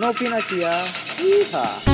No opina siya. Yeehaw!